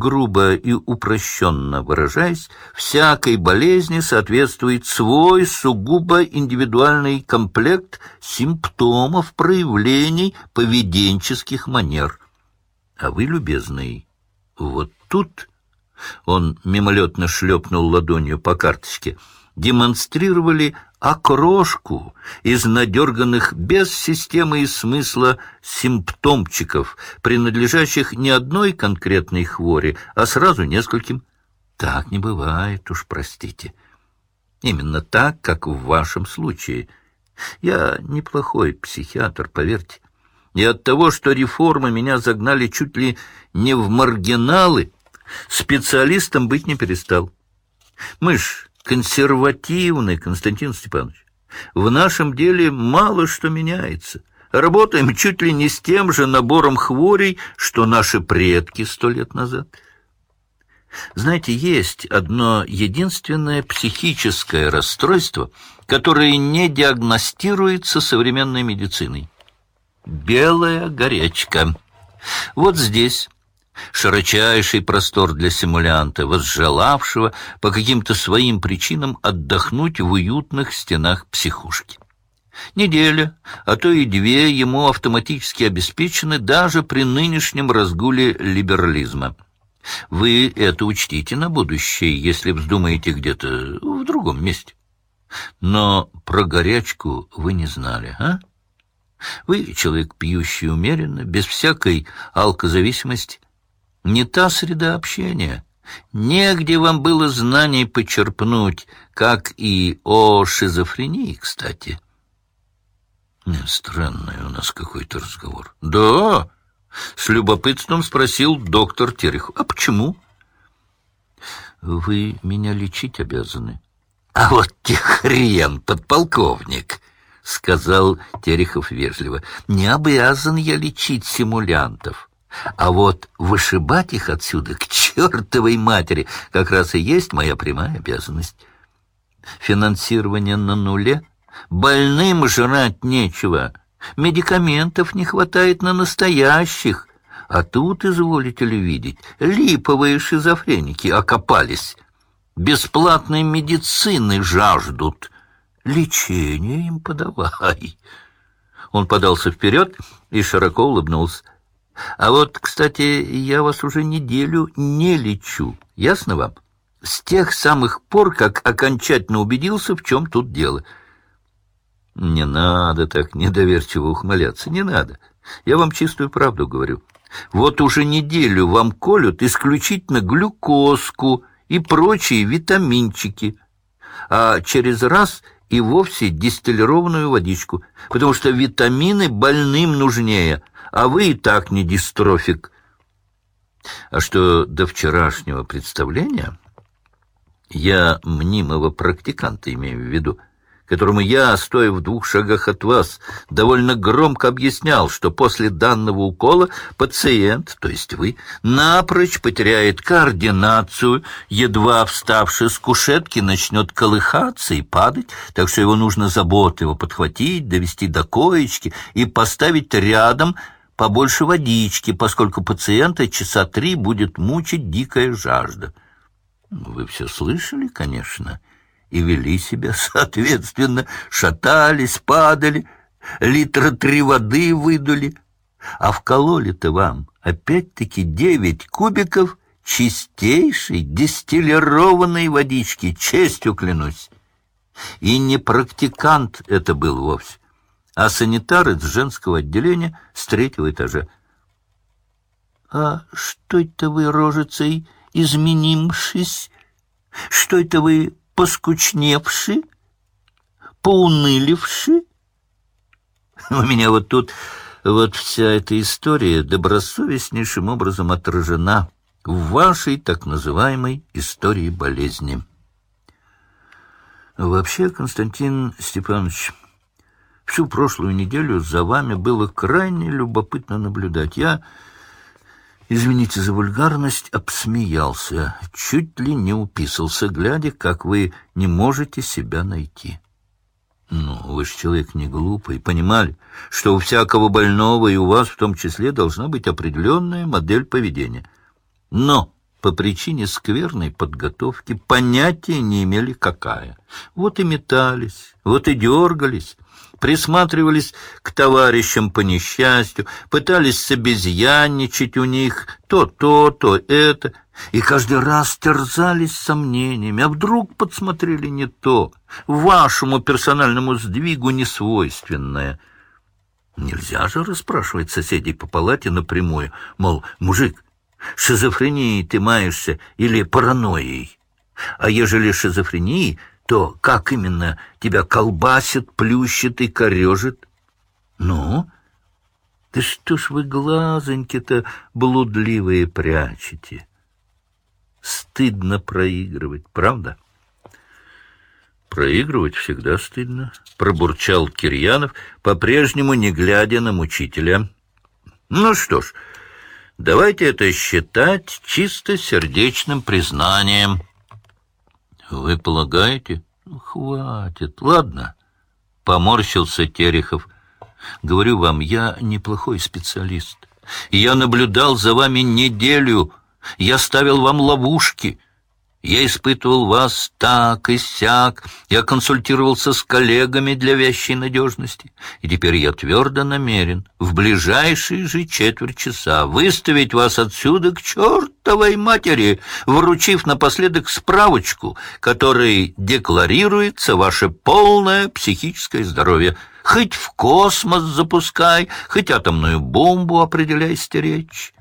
грубо и упрощенно выражаясь, всякой болезни соответствует свой сугубо индивидуальный комплект симптомов проявлений поведенческих манер. А вы, любезный, вот тут... Он мимолетно шлепнул ладонью по карточке. Демонстрировали окрошку из надерганных без системы и смысла симптомчиков, принадлежащих не одной конкретной хвори, а сразу нескольким. Так не бывает, уж простите. Именно так, как в вашем случае. Я неплохой психиатр, поверьте. И от того, что реформы меня загнали чуть ли не в маргиналы, специалистом быть не перестал. Мы ж консервативный, Константин Степанович. В нашем деле мало что меняется. Работаем чуть ли не с тем же набором хворей, что наши предки сто лет назад. Знаете, есть одно единственное психическое расстройство, которое не диагностируется современной медициной. Белая горячка. Вот здесь широчайший простор для симулянта, возжелавшего по каким-то своим причинам отдохнуть в уютных стенах психушки. Неделя, а то и две ему автоматически обеспечены даже при нынешнем разгуле либерализма. Вы это учтите на будущее, если вздумаете где-то в другом месте. Но про горячку вы не знали, а? Вы человек, пьющий умеренно, без всякой алкозависимости, не та среда общения. Негде вам было знаний почерпнуть, как и о шизофрении, кстати. Странный у нас какой-то разговор. Да, с любопытством спросил доктор Терехов. А почему? Вы меня лечить обязаны. А вот те хрен, подполковник, сказал Терехов вежливо. Не обязан я лечить симулянтов. А вот вышибать их отсюда к чертовой матери как раз и есть моя прямая обязанность. Финансирование на нуле, больным жрать нечего, медикаментов не хватает на настоящих, а тут, изволите ли видеть, липовые шизофреники окопались, бесплатной медицины жаждут, лечение им подавай. Он подался вперед и широко улыбнулся. А вот, кстати, я вас уже неделю не лечу. Ясно вам? С тех самых пор, как окончательно убедился, в чем тут дело. Не надо так недоверчиво ухмыляться, не надо. Я вам чистую правду говорю. Вот уже неделю вам колют исключительно глюкозку и прочие витаминчики, а через раз и вовсе дистиллированную водичку, потому что витамины больным нужнее, а вы и так не дистрофик. А что до вчерашнего представления, я мнимого практиканта имею в виду, которому я, стоя в двух шагах от вас, довольно громко объяснял, что после данного укола пациент, то есть вы, напрочь потеряет координацию, едва вставший с кушетки начнет колыхаться и падать, так что его нужно заботливо подхватить, довести до коечки и поставить рядом побольше водички, поскольку пациента часа три будет мучить дикая жажда. Вы все слышали, конечно, и вели себя соответственно, шатались, падали, литра три воды выдули, а вкололи-то вам опять-таки девять кубиков чистейшей дистиллированной водички, честью клянусь. И не практикант это был вовсе а санитар из женского отделения с третьего этажа. — А что это вы, рожицей, изменившись? Что это вы, поскучневши? Поуныливши? У меня вот тут вот вся эта история добросовестнейшим образом отражена в вашей так называемой истории болезни. Вообще, Константин Степанович, Всю прошлую неделю за вами было крайне любопытно наблюдать. Я, извините за вульгарность, обсмеялся, чуть ли не уписался, глядя, как вы не можете себя найти. Ну, вы же человек не глупый, понимали, что у всякого больного и у вас в том числе должна быть определенная модель поведения. Но по причине скверной подготовки понятия не имели какая. Вот и метались, вот и дергались, присматривались к товарищам по несчастью, пытались собезьянничать у них то то, то это, и каждый раз терзались сомнениями, а вдруг подсмотрели не то, вашему персональному сдвигу несвойственное. Нельзя же расспрашивать соседей по палате напрямую, мол, мужик, шизофренией ты маешься или паранойей? А ежели шизофренией, то как именно тебя колбасит, плющит и корежит? Ну, да что ж вы глазоньки-то блудливые прячете? Стыдно проигрывать, правда? Проигрывать всегда стыдно, пробурчал Кирьянов, по-прежнему не глядя на мучителя. Ну что ж, давайте это считать чисто сердечным признанием. Вы полагаете? Ну, хватит. Ладно. Поморщился Терехов. Говорю вам, я неплохой специалист. Я наблюдал за вами неделю. Я ставил вам ловушки. Я испытывал вас так и сяк, я консультировался с коллегами для вящей надежности, и теперь я твердо намерен в ближайшие же четверть часа выставить вас отсюда к чертовой матери, вручив напоследок справочку, которой декларируется ваше полное психическое здоровье. Хоть в космос запускай, хоть атомную бомбу определяй стеречь.